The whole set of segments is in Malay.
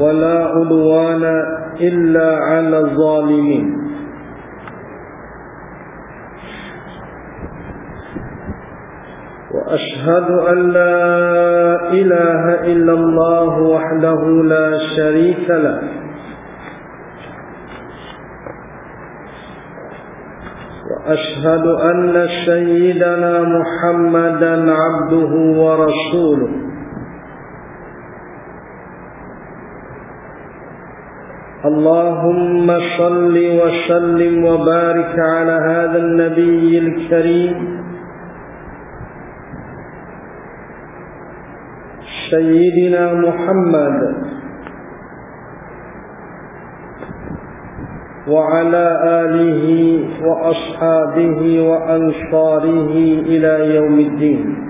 ولا عدوان إلا على الظالمين. وأشهد أن لا إله إلا الله وحده لا شريك له. وأشهد أن سيدنا محمدا عبده ورسوله. اللهم صل وسلم وبارك على هذا النبي الكريم. سيدنا محمد. وعلى آله وأصحابه وأنصاره إلى يوم الدين.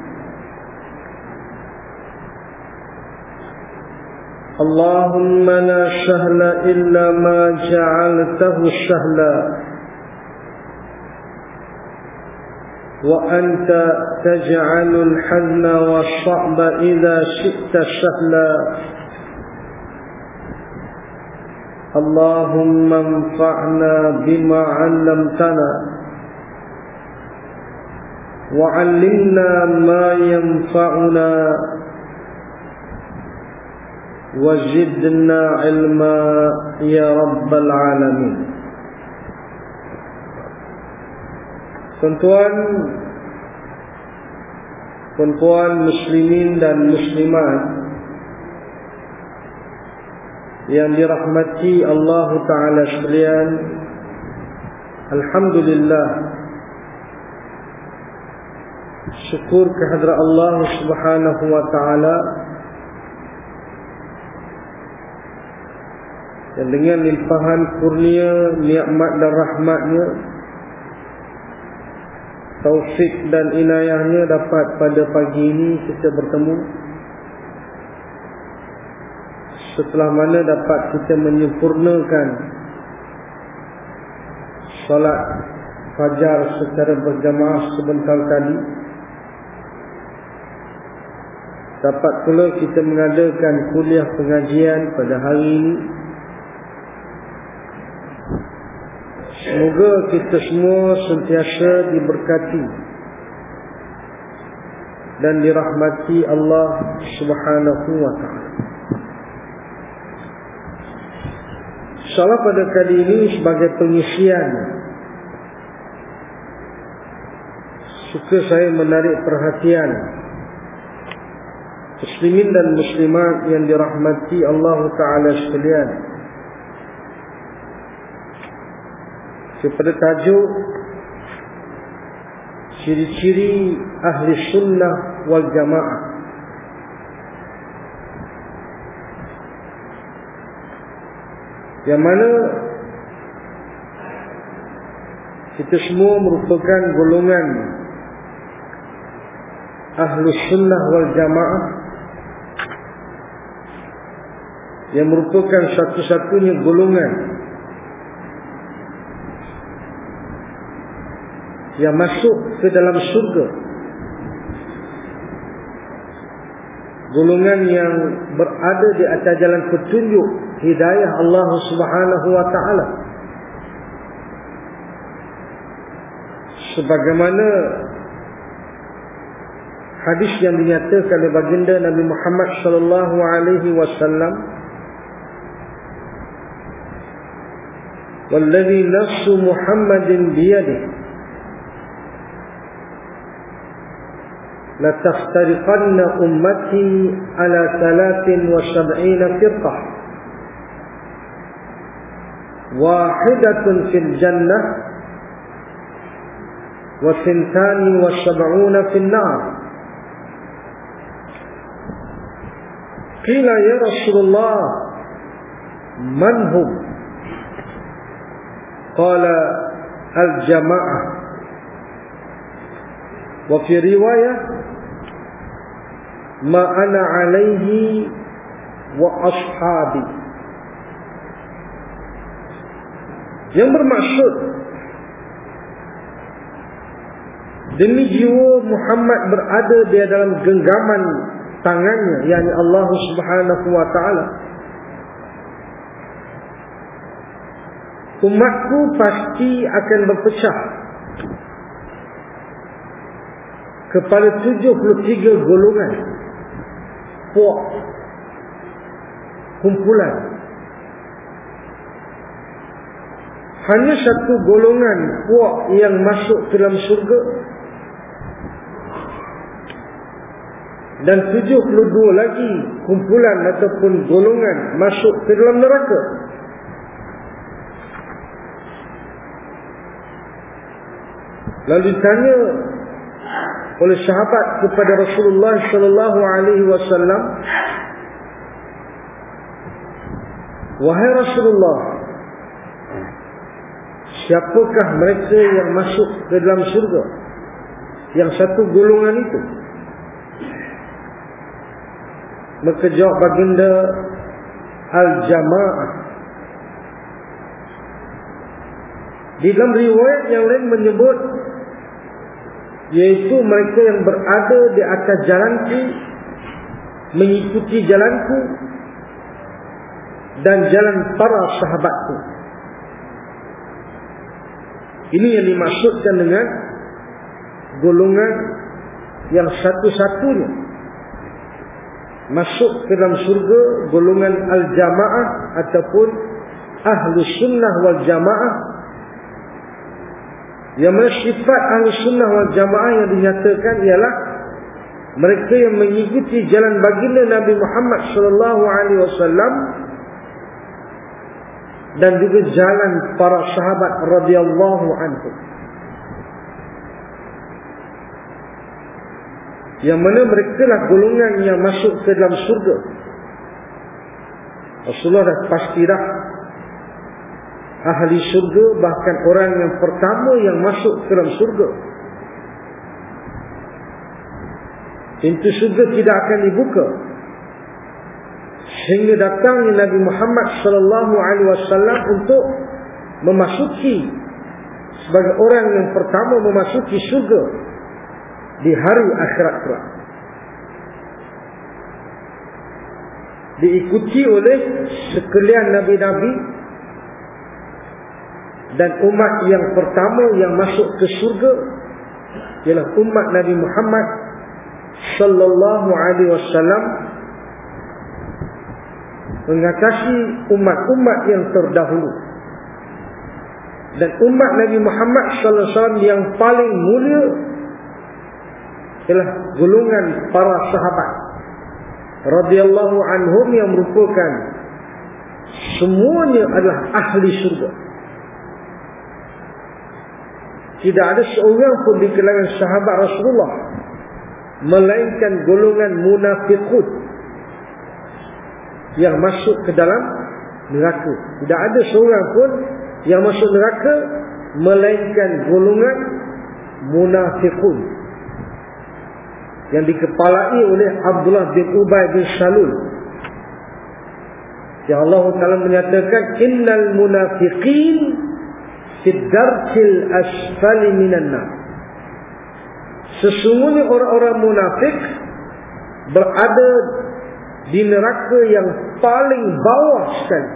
اللهم لا سهل إلا ما جعلته سهلا وأنت تجعل الحزن والصعب إذا شئت سهلا اللهم انفعنا بما علمتنا. وعلمنا ما ينفعنا. وزدنا علما يا رب العالمين Tuan-tuan Tuan-tuan muslimin dan muslimat Yang dirahmati Allah Ta'ala sekalian Alhamdulillah Syukur kehadrat Allah Subhanahu Wa Ta'ala Dan dengan limpahan kurnia, nikmat dan rahmatnya Taufik dan inayahnya dapat pada pagi ini kita bertemu. Setelah mana dapat kita menyempurnakan Salat Fajar secara berjamaah sebentar tadi. Dapat pula kita mengadakan kuliah pengajian pada hari ini Semoga kita semua sentiasa diberkati dan dirahmati Allah Subhanahu wa taala. Salah pada kali ini sebagai pengisian suka saya menarik perhatian muslimin dan muslimat yang dirahmati Allah taala sekalian. Kepada tajuk ciri-ciri ahli sunnah wal jamaah. Yang mana kita semua merupakan golongan ahli sunnah wal jamaah yang merupakan satu-satunya golongan yang masuk ke dalam surga golongan yang berada di atas jalan petunjuk hidayah Allah Subhanahu wa taala sebagaimana hadis yang dinyatakan oleh baginda Nabi Muhammad sallallahu alaihi wasallam والذي نفس محمد بيده لتفترقن أمتي على ثلاث وسبعين فرقة. واحدة في الجنة وثنتان وسبعون في النار. قيل يا رسول الله من هم؟ قال الجماعة. وفي رواية ma'ana alaihi wa ashabi. Yang bermaksud demi jiwa Muhammad berada di dalam genggaman tangannya yakni Allah Subhanahu wa taala. Umatku pasti akan berpecah kepada 73 golongan puak kumpulan hanya satu golongan puak yang masuk ke dalam surga dan 72 lagi kumpulan ataupun golongan masuk ke dalam neraka. Lalu ditanya oleh sahabat kepada Rasulullah sallallahu alaihi wasallam Wahai Rasulullah Siapakah mereka yang masuk ke dalam surga Yang satu golongan itu. Maka jawab baginda Al-Jama'ah. Di dalam riwayat yang lain menyebut Yaitu mereka yang berada di atas jalanku Mengikuti jalanku Dan jalan para sahabatku. Ini yang dimaksudkan dengan Golongan Yang satu-satunya masuk ke dalam surga golongan al-jamaah ataupun ahlu sunnah wal jamaah yang mana sifat ahlu sunnah wal jamaah yang dinyatakan ialah mereka yang mengikuti jalan baginda Nabi Muhammad sallallahu alaihi wasallam dan juga jalan para sahabat radhiyallahu anhum yang mana mereka lah golongan yang masuk ke dalam surga. Rasulullah dah pasti dah ahli surga bahkan orang yang pertama yang masuk ke dalam surga. Pintu surga tidak akan dibuka sehingga datangnya Nabi Muhammad sallallahu alaihi wasallam untuk memasuki sebagai orang yang pertama memasuki surga di hari akhirat kelak. Diikuti oleh sekalian nabi-nabi dan umat yang pertama yang masuk ke surga ialah umat Nabi Muhammad sallallahu alaihi wasallam mengatasi umat-umat yang terdahulu dan umat Nabi Muhammad sallallahu alaihi wasallam yang paling mulia ialah golongan para sahabat radhiyallahu anhum yang merupakan semuanya adalah ahli surga. Tidak ada seorang pun di kalangan sahabat Rasulullah melainkan golongan munafiqun yang masuk ke dalam neraka. Tidak ada seorang pun yang masuk neraka melainkan golongan munafiqun yang dikepalai oleh Abdullah bin Ubay bin Salul. Ya Allah Taala menyatakan innal munafiqin fid darkil asfali minan nar. Sesungguhnya orang-orang munafik berada di neraka yang paling bawah sekali.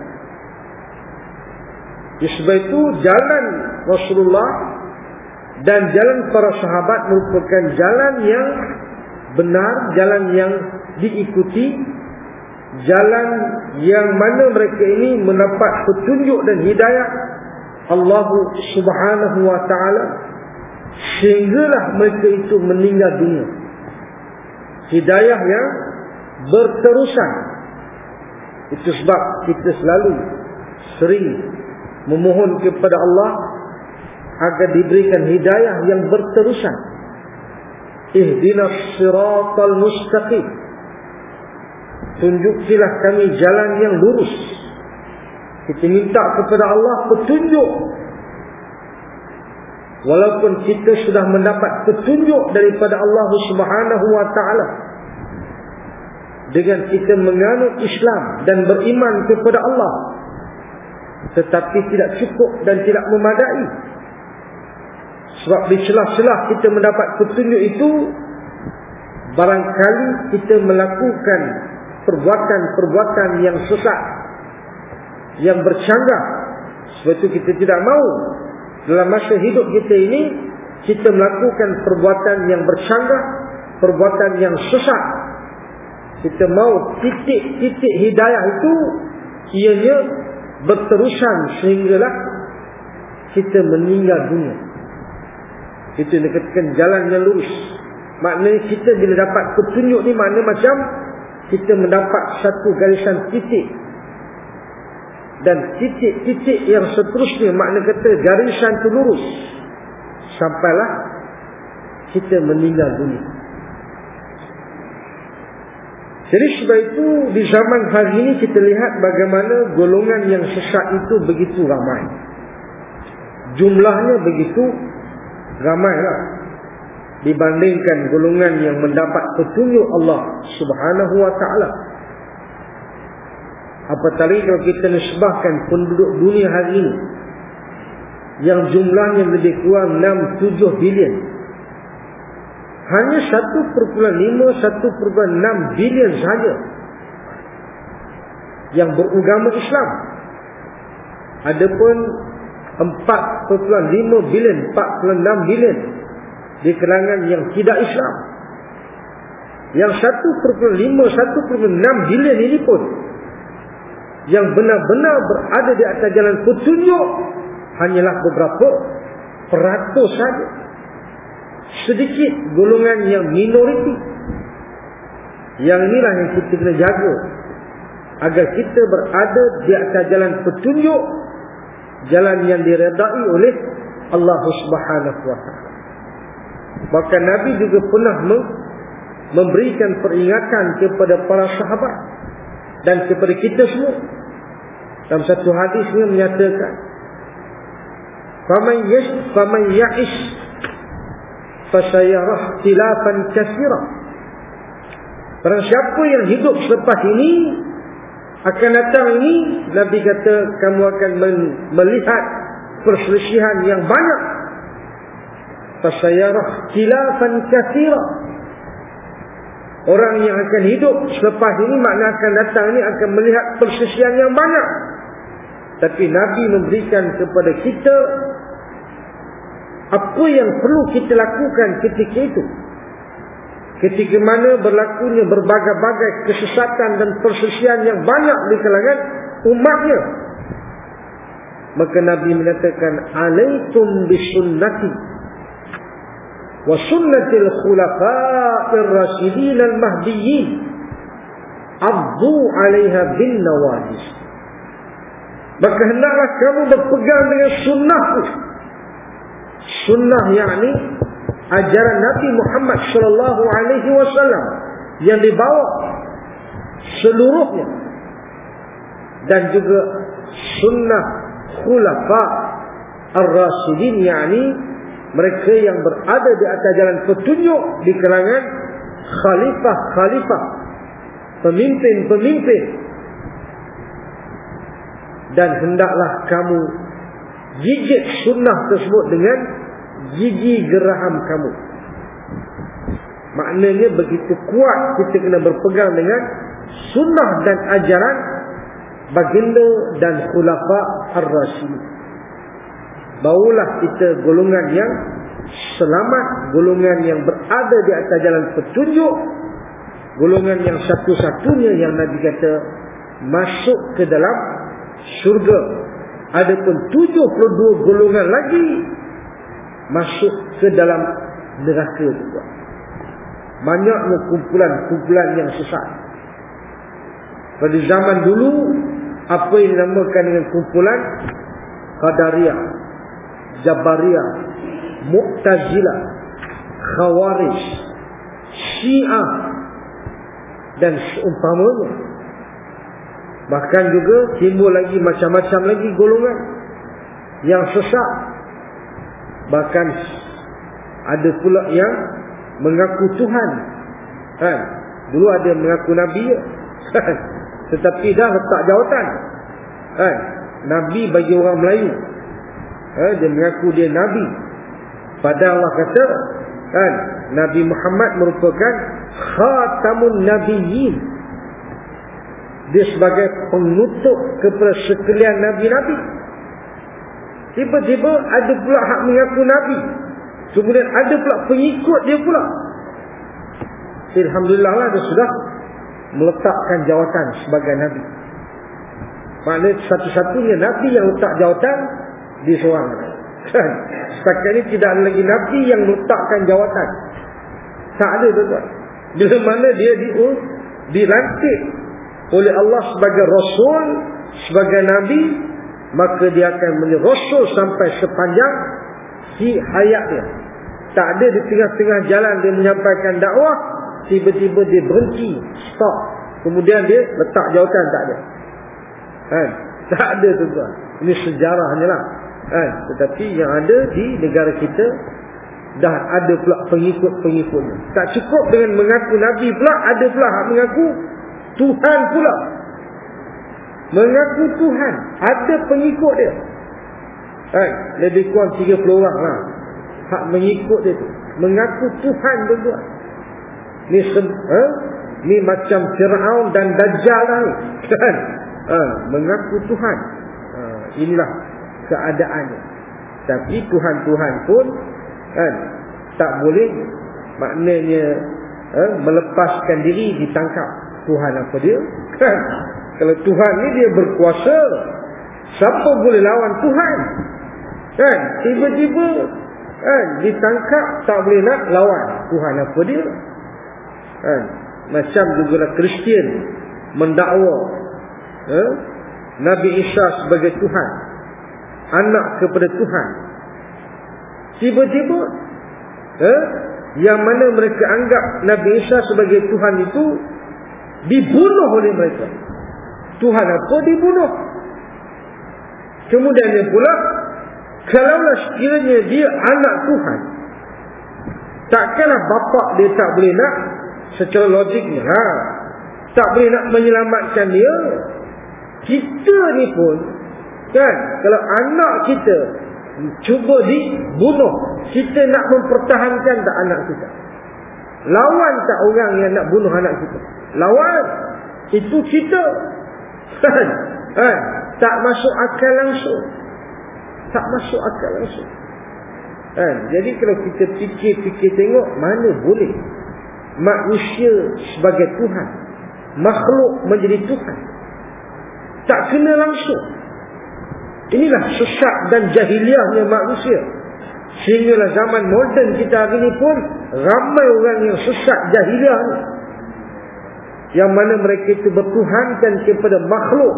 Sebab itu jalan Rasulullah dan jalan para sahabat merupakan jalan yang benar jalan yang diikuti jalan yang mana mereka ini mendapat petunjuk dan hidayah Allah Subhanahu wa taala sehinggalah mereka itu meninggal dunia. Hidayah yang berterusan. Itu sebab kita selalu sering memohon kepada Allah agar diberikan hidayah yang berterusan. Ihdinas siratal mustaqim. Tunjukilah kami jalan yang lurus kita minta kepada Allah petunjuk. Walaupun kita sudah mendapat petunjuk daripada Allah Subhanahu wa taala. Dengan kita menganut Islam dan beriman kepada Allah. Tetapi tidak cukup dan tidak memadai. Sebab di celah-celah kita mendapat petunjuk itu barangkali kita melakukan perbuatan-perbuatan yang sesat yang bercanggah. Sebab itu kita tidak mahu dalam masa hidup kita ini kita melakukan perbuatan yang bercanggah perbuatan yang sesat. Kita mahu titik-titik hidayah itu ianya berterusan sehinggalah kita meninggal dunia. Itu dikatakan jalan yang lurus. Maknanya kita bila dapat petunjuk ni maknanya macam kita mendapat satu garisan titik dan titik-titik yang seterusnya makna kata garisan itu lurus. Sampailah kita meninggal dunia. Jadi sebab itu di zaman hari ini kita lihat bagaimana golongan yang sesat itu begitu ramai. Jumlahnya begitu ramai lah. Dibandingkan golongan yang mendapat petunjuk Allah Subhanahu wa taala. Apatah lagi kalau kita nisbahkan penduduk dunia hari ini yang jumlahnya lebih kurang 6 7 bilion. Hanya 1.5 1.6 bilion saja yang beragama Islam. Adapun 4.5 bilion, 4.6 bilion di kalangan yang tidak Islam. Yang 1.5, 1.6 bilion ini pun yang benar-benar berada di atas jalan petunjuk hanyalah beberapa peratus saja. Sedikit golongan yang minoriti. Yang inilah yang kita kena jaga agar kita berada di atas jalan petunjuk jalan yang diredai oleh Allah Subhanahu wa. Bahkan Nabi juga pernah memberikan peringatan kepada para sahabat dan kepada kita semua. Dalam satu hadis ini menyatakan, "Faman yash faman ya'ish fasayarah tilafan katsira." Barang siapa yang hidup selepas ini akan datang ini Nabi kata kamu akan melihat perselisihan yang banyak fasayarah khilafan katsira orang yang akan hidup selepas ini makna akan datang ini akan melihat persesian yang banyak. Tapi nabi memberikan kepada kita apa yang perlu kita lakukan ketika itu. Ketika mana berlakunya berbagai-bagai kesesatan dan persesian yang banyak di kalangan umatnya. Maka nabi menyatakan alaikum bisunnati وسنة الخلفاء الراشدين المهديين عضوا عليها بالنواجس maka hendaklah kamu berpegang dengan sunnahku sunnah yakni ajaran Nabi Muhammad sallallahu alaihi wasallam yang dibawa seluruhnya dan juga sunnah khulafa ar-rasyidin yakni mereka yang berada di atas jalan petunjuk di kalangan khalifah-khalifah pemimpin-pemimpin. Dan hendaklah kamu gigit sunnah tersebut dengan gigi geraham kamu. Maknanya begitu kuat kita kena berpegang dengan sunnah dan ajaran baginda dan khulafa ar-rasyid Barulah kita golongan yang selamat golongan yang berada di atas jalan petunjuk golongan yang satu-satunya yang Nabi kata masuk ke dalam syurga. Adapun 72 golongan lagi masuk ke dalam neraka juga. Banyaknya kumpulan-kumpulan yang sesat. Pada zaman dulu apa yang dinamakan dengan kumpulan? Qadariyah Jabariyah Mu'tazilah Khawarij Syiah dan seumpamanya. Bahkan juga timbul lagi macam-macam lagi golongan yang sesat. Bahkan ada pula yang mengaku Tuhan. Kan dulu ada mengaku Nabi. Kan tetapi dah letak jawatan. Kan Nabi bagi orang Melayu kan? dia mengaku dia Nabi. Padahal Allah kata kan Nabi Muhammad merupakan khatamun nabiyyin. Dia sebagai penutup kepada sekalian nabi-nabi. Tiba-tiba ada pula hak mengaku nabi. Kemudian ada pula pengikut dia pula. Alhamdulillah lah dia sudah meletakkan jawatan sebagai nabi. Maknanya satu-satunya nabi yang letak jawatan di seorang setakat ini tidak ada lagi nabi yang letakkan jawatan tak ada tuan-tuan bila mana dia di dilantik oleh Allah sebagai Rasul, sebagai Nabi, maka dia akan menjadi Rasul sampai sepanjang si hayat dia. Tak ada di tengah-tengah jalan dia menyampaikan dakwah, tiba-tiba dia berhenti, stop. Kemudian dia letak jawatan, tak ada. Kan? Tak ada tuan-tuan. Ini sejarahnya lah. Kan? Tetapi yang ada di negara kita, dah ada pula pengikut-pengikutnya. Tak cukup dengan mengaku Nabi pula, ada pula hak mengaku Tuhan pula. Mengaku Tuhan, ada pengikut dia. Eh, lebih kurang 30 orang lah. Hak mengikut dia tu. Mengaku Tuhan tuan Ni, eh? ni macam Fir'aun dan Dajjal lah. Kan? Eh, mengaku Tuhan. Eh, inilah keadaannya. Tapi Tuhan-Tuhan pun kan tak boleh maknanya eh, melepaskan diri ditangkap Tuhan apa dia. Kan? Kalau Tuhan ni dia berkuasa siapa boleh lawan Tuhan? Kan? Tiba-tiba kan ditangkap tak boleh nak lawan Tuhan apa dia. Kan? Macam juga Kristian mendakwa eh, Nabi Isa sebagai Tuhan anak kepada Tuhan. Tiba-tiba eh, Yang mana mereka anggap Nabi Isa sebagai Tuhan itu Dibunuh oleh mereka. Tuhan apa dibunuh? Kemudian dia pula Kalaulah sekiranya dia anak Tuhan Takkanlah bapak dia tak boleh nak Secara logiknya ha, Tak boleh nak menyelamatkan dia Kita ni pun Kan? Kalau anak kita cuba dibunuh kita nak mempertahankan tak anak kita? Lawan tak orang yang nak bunuh anak kita? Lawan? Itu kita. Kan? Eh, tak masuk akal langsung. Tak masuk akal langsung. Eh, jadi kalau kita fikir-fikir tengok mana boleh manusia sebagai Tuhan makhluk menjadi Tuhan? Tak kena langsung Inilah sesat dan jahiliahnya manusia. Sehinggalah zaman moden kita hari ini pun ramai orang yang sesat jahiliah. Yang mana mereka itu bertuhankan kepada makhluk.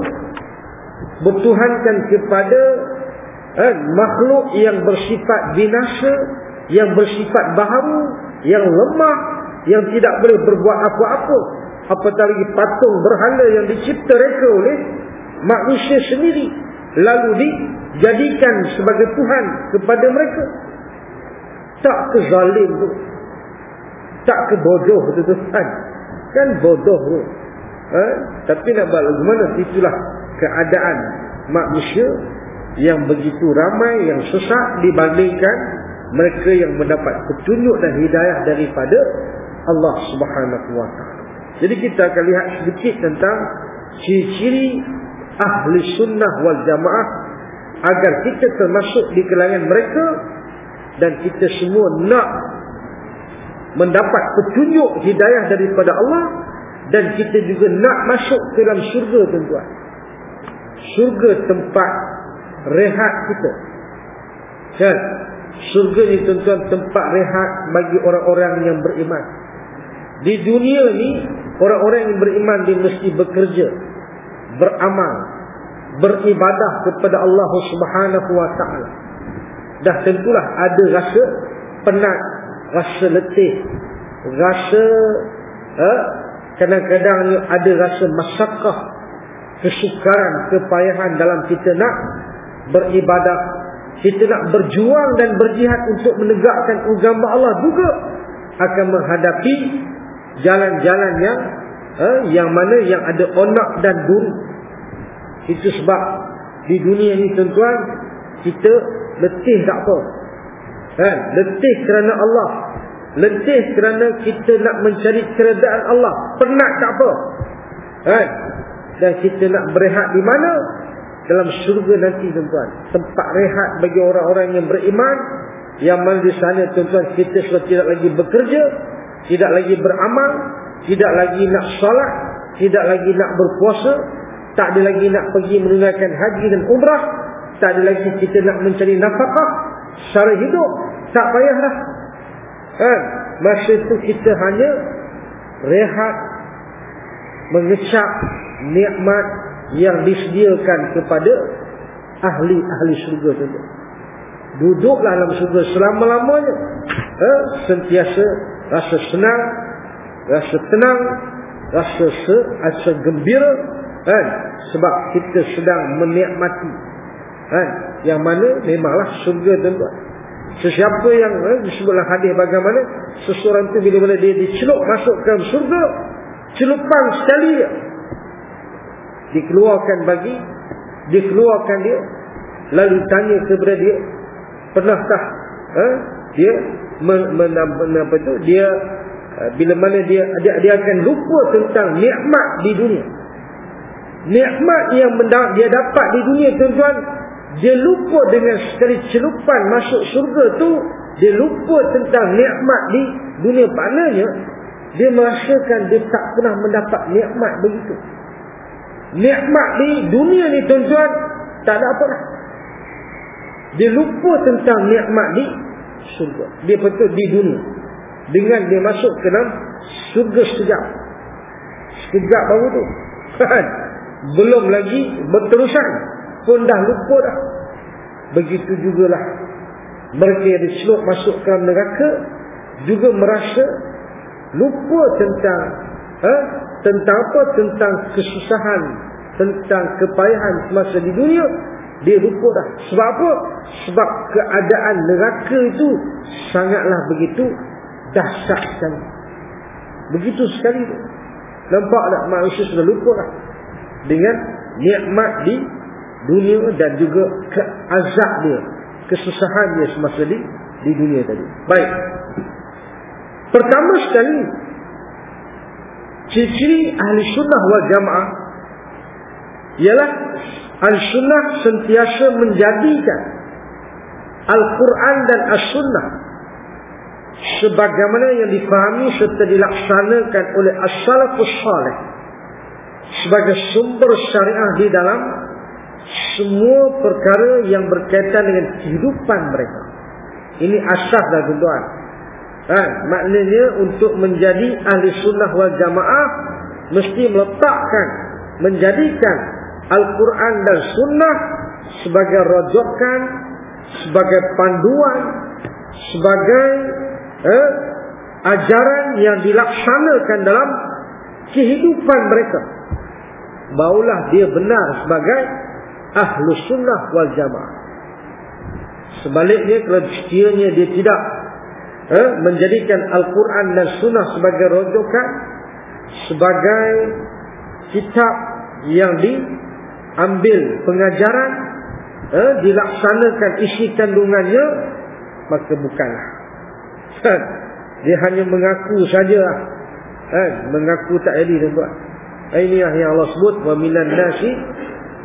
Bertuhankan kepada eh, makhluk yang bersifat binasa. Yang bersifat baharu. Yang lemah. Yang tidak boleh berbuat apa-apa. Apatah lagi patung berhala yang dicipta reka oleh manusia sendiri lalu dijadikan sebagai Tuhan kepada mereka. Tak ke zalim tu. Tak ke bodoh tu Tuhan kan bodoh tu. Ha? tapi nak buat bagaimana itulah keadaan manusia yang begitu ramai yang sesat dibandingkan mereka yang mendapat petunjuk dan hidayah daripada Allah subhanahu ta'ala. Jadi kita akan lihat sedikit tentang ciri-ciri ahli sunnah wal jamaah agar kita termasuk di kalangan mereka dan kita semua nak mendapat petunjuk hidayah daripada Allah dan kita juga nak masuk ke dalam syurga tuan-tuan. Syurga tempat rehat kita. Kan? Syurga ni tuan-tuan tempat rehat bagi orang-orang yang beriman. Di dunia ni orang-orang yang beriman dia mesti bekerja beramal beribadah kepada Allah Subhanahu wa taala. Dah tentulah ada rasa penat rasa letih rasa eh, kadang-kadang eh, ada rasa masyarakat kesukaran kepayahan dalam kita nak beribadah kita nak berjuang dan berjihad untuk menegakkan agama Allah juga akan menghadapi jalan-jalan yang eh, yang mana yang ada onak dan duri itu sebab di dunia ini tuan-tuan kita letih tak apa. Kan letih kerana Allah. Letih kerana kita nak mencari keredaan Allah. Penat tak apa. Kan dan kita nak berehat di mana? Dalam syurga nanti tuan-tuan. Tempat rehat bagi orang-orang yang beriman. Yang mana di sana tuan-tuan kita sudah tidak lagi bekerja tidak lagi beramal tidak lagi nak salat tidak lagi nak berpuasa tak ada lagi nak pergi menunaikan haji dan umrah tak ada lagi kita nak mencari nafkah secara hidup tak payahlah kan masa itu kita hanya rehat mengecap nikmat yang disediakan kepada ahli-ahli syurga itu. Duduklah dalam syurga selama-lamanya. Eh, sentiasa rasa senang, rasa tenang, rasa se rasa gembira kan? Sebab kita sedang menikmati kan? Yang mana memanglah syurga tuan sesiapa yang eh, disebutlah hadis bagaimana seseorang tu bila-bila dia dicelup masuk ke syurga celupan sekali dikeluarkan bagi dikeluarkan dia lalu tanya kepada dia pernahkah eh, dia men, men, men, apa tu dia bila mana dia, dia dia akan lupa tentang nikmat di dunia. Nikmat yang dia dapat di dunia tuan-tuan dia lupa dengan sekali celupan masuk surga tu dia lupa tentang nikmat di dunia maknanya dia merasakan dia tak pernah mendapat nikmat begitu. Nikmat di dunia ni tuan-tuan tak ada apa lah dia lupa tentang nikmat di surga dia betul di dunia dengan dia masuk ke dalam surga sekejap. Sekejap baru tu. Kan? Belum lagi berterusan. Pun dah lupa dah. Begitu jugalah. Mereka yang dicelup masuk ke dalam neraka juga merasa lupa tentang eh, tentang apa? Tentang kesusahan tentang kepayahan semasa di dunia. Dia lupa dah. Sebab apa? Sebab keadaan neraka itu sangatlah begitu dahsyat sekali. Begitu sekali nampak tak manusia sudah lupa dah dengan nikmat di dunia dan juga keazab dia kesusahan dia semasa di di dunia tadi. Baik. Pertama sekali ciri-ciri ahli sunnah wal jamaah ialah ahli sunnah sentiasa menjadikan Al-Quran dan As-Sunnah sebagaimana yang difahami serta dilaksanakan oleh As-Salafus Salih sebagai sumber syariah di dalam semua perkara yang berkaitan dengan kehidupan mereka. Ini asas dah tuan-tuan. Ha, maknanya untuk menjadi ahli sunnah wal jamaah mesti meletakkan, menjadikan Al-Quran dan sunnah sebagai rojokan, sebagai panduan, sebagai eh, ajaran yang dilaksanakan dalam kehidupan mereka. Baulah dia benar sebagai ahlu sunnah wal jamaah. Sebaliknya kalau sekiranya dia tidak eh, menjadikan Al-Quran dan Sunnah sebagai rojokan, sebagai kitab yang diambil pengajaran, eh, dilaksanakan isi kandungannya, maka bukanlah. Dia hanya mengaku saja, eh, mengaku tak jadi tuan-tuan. Ini yang Allah sebut wa minan nasi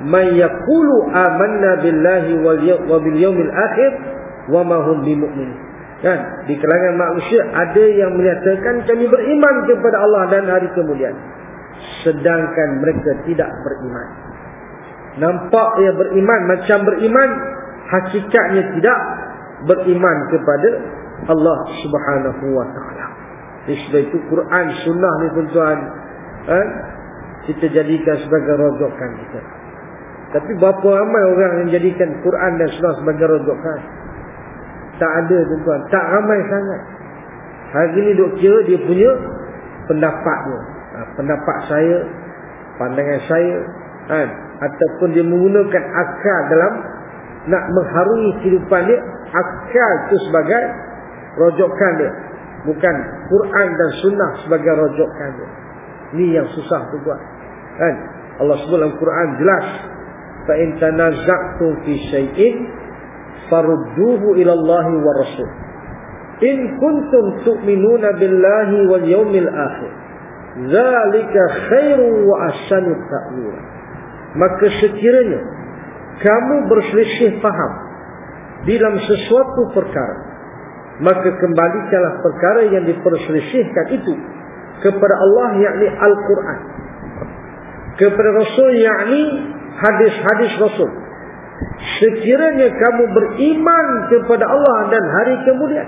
may yaqulu amanna billahi wal yawmil akhir wa ma hum bimumin. Kan? Di kalangan manusia ada yang menyatakan kami beriman kepada Allah dan hari kemudian. Sedangkan mereka tidak beriman. Nampak dia beriman macam beriman hakikatnya tidak beriman kepada Allah Subhanahu wa taala. Sebab itu Quran sunnah ni tuan-tuan eh? kita jadikan sebagai rojokan kita. Tapi berapa ramai orang yang jadikan Quran dan sunnah sebagai rojokan tak ada tuan-tuan. Tak ramai sangat. Hari ni duk kira dia punya pendapatnya ha, pendapat saya pandangan saya kan ataupun dia menggunakan akal dalam nak mengharungi kehidupan dia akal tu sebagai rojokan dia. Bukan Quran dan sunnah sebagai rojokan dia. Ni yang susah tu tuan kan? Allah sebut dalam Quran jelas. Syai'in farudduhu ila Allah wa rasul. In kuntum tu'minuna billahi wal yawmil akhir zalika khairu wa ahsanu ta'wila. Maka sekiranya kamu berselisih faham dalam sesuatu perkara maka kembalikanlah perkara yang diperselisihkan itu kepada Allah yakni Al-Quran. Kepada Rasul yakni hadis-hadis Rasul. Sekiranya kamu beriman kepada Allah dan hari kemudian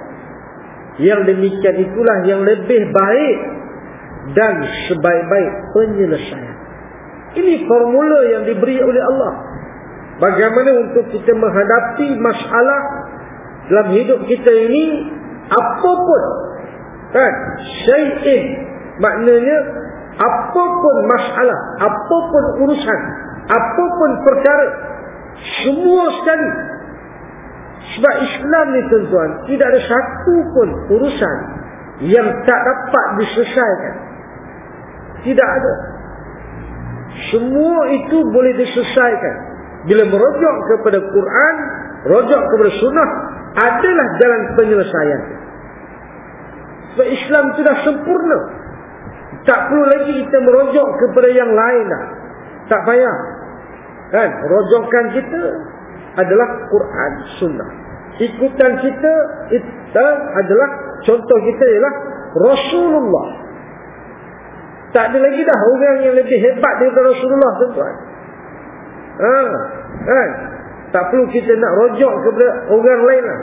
yang demikian itulah yang lebih baik dan sebaik-baik penyelesaian. Ini formula yang diberi oleh Allah. Bagaimana untuk kita menghadapi masalah dalam hidup kita ini apapun kan? Syai'in. Maknanya apapun masalah apapun urusan apapun perkara semua sekali. Sebab Islam ni tuan-tuan tidak ada satu pun urusan yang tak dapat diselesaikan. Tidak ada. Semua itu boleh diselesaikan. Bila merujuk kepada Quran merujuk kepada sunnah adalah jalan penyelesaian. Sebab Islam itu dah sempurna. Tak perlu lagi kita merujuk kepada yang lain dah. Tak payah. Kan? Rojokan kita adalah Quran sunnah. Ikutan kita itu adalah contoh kita ialah Rasulullah. Tak ada lagi dah orang yang lebih hebat daripada Rasulullah tuan-tuan. Ha, kan tak perlu kita nak rojok kepada orang lain lah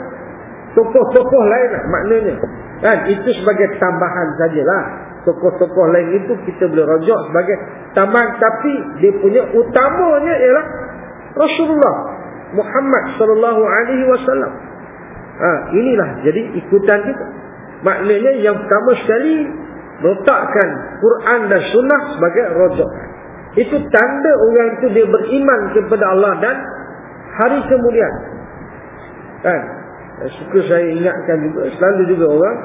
tokoh-tokoh lain lah maknanya kan itu sebagai tambahan sajalah tokoh-tokoh lain itu kita boleh rojok sebagai tambahan tapi dia punya utamanya ialah Rasulullah Muhammad sallallahu alaihi wasallam. Ha inilah jadi ikutan kita. Maknanya yang pertama sekali letakkan Quran dan sunnah sebagai rujukan. Itu tanda orang itu dia beriman kepada Allah dan hari kemudian. Kan? Suka saya ingatkan juga selalu juga orang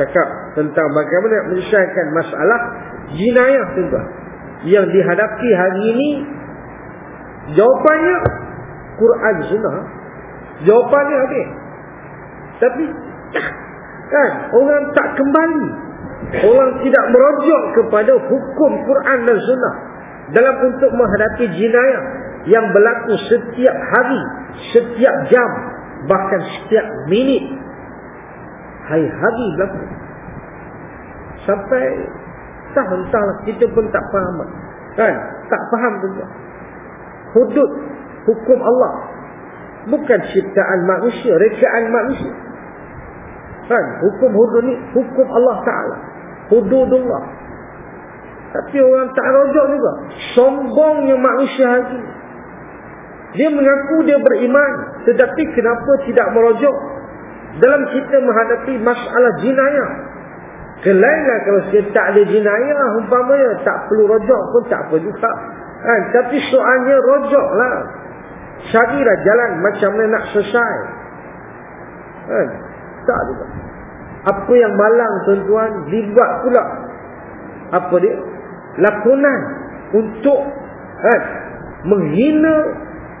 cakap tentang bagaimana menyelesaikan masalah jinayah tuan yang dihadapi hari ini jawapannya Quran sunnah. Jawapannya ada tapi kan orang tak kembali. Orang tidak merujuk kepada hukum Quran dan sunnah dalam untuk menghadapi jinayah yang berlaku setiap hari setiap jam bahkan setiap minit. Hari-hari berlaku. Sampai tak entahlah kita pun tak faham. Kan? Tak faham juga hudud hukum Allah. Bukan ciptaan manusia rekaan manusia. Kan? Hukum hudud ni hukum Allah taala. Hududullah tapi orang tak rojok juga. Sombongnya manusia hari dia mengaku dia beriman tetapi kenapa tidak merojok? Dalam kita menghadapi masalah jinayah. Kelainlah kalau kita tak ada jinayah umpamanya tak perlu rojok pun tak apa juga. Kan? tapi soalnya rojok lah carilah jalan macam mana nak selesai. Kan? tak juga. Apa yang malang tuan-tuan dibuat pula. Apa dia lakonan untuk kan? menghina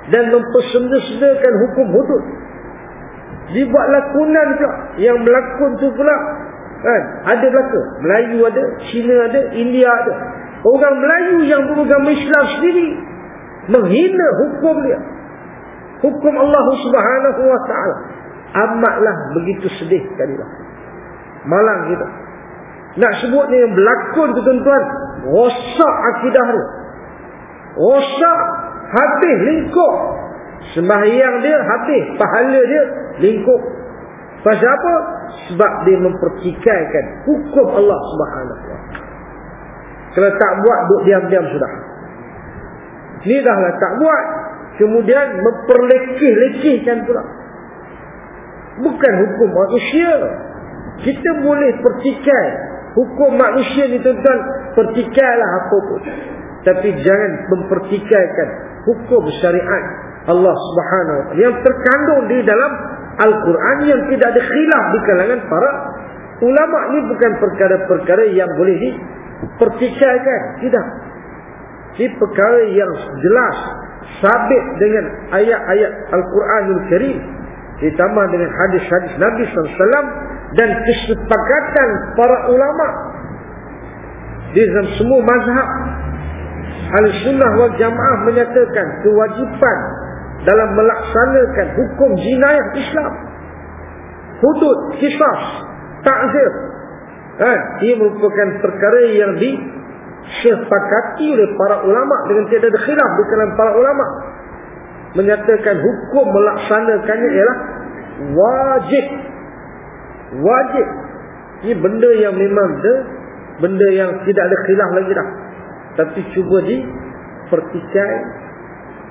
dan mempersenda-sendakan hukum hudud dibuat lakonan pula yang melakon tu pula kan ada belaka Melayu ada Cina ada India ada orang Melayu yang beragama Islam sendiri menghina hukum dia hukum Allah Subhanahu wa taala amatlah begitu sedih kalilah. Malang kita. Nak sebut ni yang berlakon tu tuan-tuan. Rosak akidah dia. Rosak habis lingkup. Sembahyang dia habis. Pahala dia lingkup. Pasal apa? Sebab dia mempertikaikan hukum Allah subhanahu wa Kalau tak buat, duduk diam-diam sudah. Ni dahlah tak buat. Kemudian memperlekih-lekihkan pula. Bukan hukum manusia. Kita boleh pertikai. Hukum manusia ni tuan-tuan. Pertikailah apa pun. Tapi jangan mempertikaikan hukum syariat Allah subhanahu ta'ala. Yang terkandung di dalam Al-Quran yang tidak ada khilaf di kalangan para ulama. Ini bukan perkara-perkara yang boleh dipertikaikan. Tidak. Ini perkara yang jelas. Sabit dengan ayat-ayat Al-Quranul Karim. Ditambah dengan hadis-hadis Nabi SAW. Dan kesepakatan para ulama. Di dalam semua mazhab. Al-Sunnah wal Jamaah menyatakan kewajipan dalam melaksanakan hukum jinayah Islam. Hudud, kisah, takzir. Ha, ia merupakan perkara yang disepakati oleh para ulama dengan tiada ada khilaf di kalangan para ulama. Menyatakan hukum melaksanakannya ialah wajib. Wajib. Ini benda yang memang de, benda yang tidak ada khilaf lagi dah. Tapi cuba di pertikai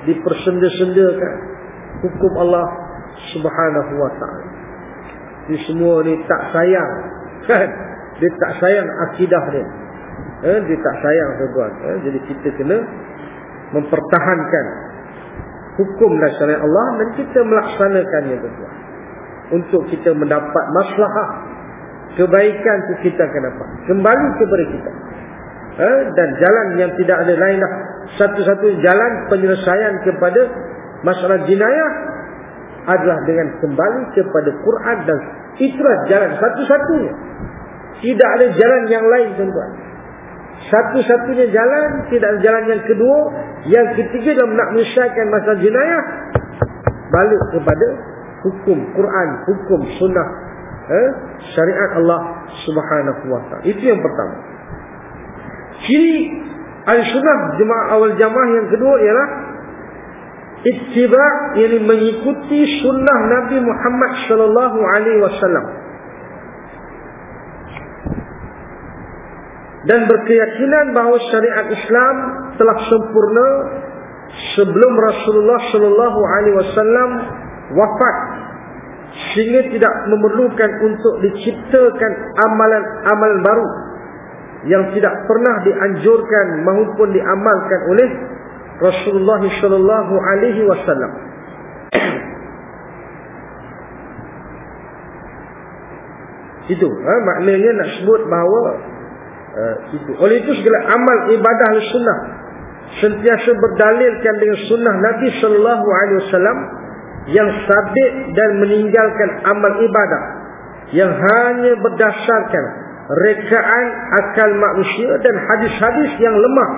dipersenda-sendakan hukum Allah Subhanahu wa taala. Di semua ni tak sayang kan? Dia tak sayang akidah dia. Eh, dia tak sayang tuan-tuan. Eh, jadi kita kena mempertahankan hukum dan syariat Allah dan kita melaksanakannya tuan-tuan. Untuk kita mendapat maslahah kebaikan tu kita akan dapat. Kembali kepada kita. Eh, dan jalan yang tidak ada lain dah satu-satu jalan penyelesaian kepada masalah jenayah adalah dengan kembali kepada Quran dan itulah jalan satu-satunya. Tidak ada jalan yang lain tuan-tuan. Satu-satunya jalan, tidak ada jalan yang kedua, yang ketiga dalam nak menyelesaikan masalah jenayah balik kepada hukum Quran, hukum sunnah, eh, syariat Allah Subhanahu wa taala. Itu yang pertama. Ciri Al-Sunnah jemaah awal jamaah yang kedua ialah ittiba' yang mengikuti sunnah Nabi Muhammad sallallahu alaihi wasallam. Dan berkeyakinan bahawa syariat Islam telah sempurna sebelum Rasulullah sallallahu alaihi wasallam wafat sehingga tidak memerlukan untuk diciptakan amalan-amalan baru yang tidak pernah dianjurkan maupun diamalkan oleh Rasulullah sallallahu alaihi wasallam. Itu ha, maknanya nak sebut bahawa uh, itu. Oleh itu segala amal ibadah sunnah sentiasa berdalilkan dengan sunnah Nabi sallallahu alaihi wasallam yang sabit dan meninggalkan amal ibadah yang hanya berdasarkan rekaan akal manusia dan hadis-hadis yang lemah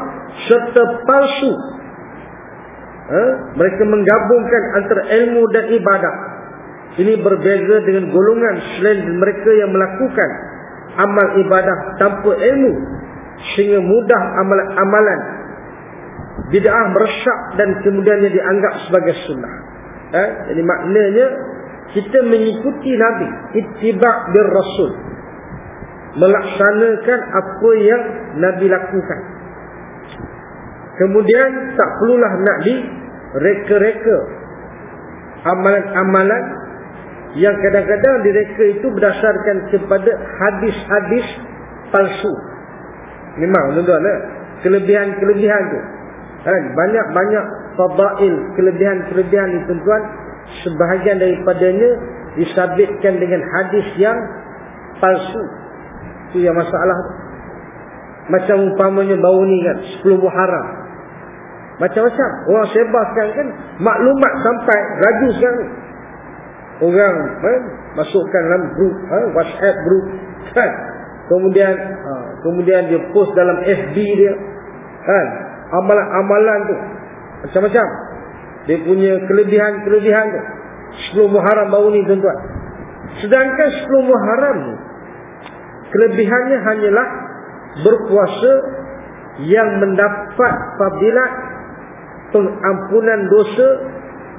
serta palsu. Ha? Mereka menggabungkan antara ilmu dan ibadah. Ini berbeza dengan golongan selain mereka yang melakukan amal ibadah tanpa ilmu sehingga mudah amalan-amalan bid'ah meresap dan kemudiannya dianggap sebagai sunnah. Ha? Jadi maknanya kita mengikuti Nabi, ittiba' bir Rasul melaksanakan apa yang Nabi lakukan. Kemudian tak perlulah nak di reka-reka amalan-amalan yang kadang-kadang direka itu berdasarkan kepada hadis-hadis palsu. Memang tuan-tuan eh? kelebihan-kelebihan tu. Kan banyak-banyak fadail kelebihan-kelebihan itu tuan sebahagian daripadanya disabitkan dengan hadis yang palsu. Itu yang masalah Macam umpamanya bau ni kan 10 Muharram Macam-macam. Orang sebar sekarang kan? Maklumat sampai Raju sekarang ni Orang eh, Masukkan dalam group eh, WhatsApp group. Kan? Kemudian ha, Kemudian dia post dalam FB dia. Kan? Amalan-amalan tu Macam-macam Dia punya kelebihan-kelebihan tu 10 Muharram bau ni tuan-tuan Sedangkan 10 Muharram ni kelebihannya hanyalah berpuasa yang mendapat fadilat pengampunan dosa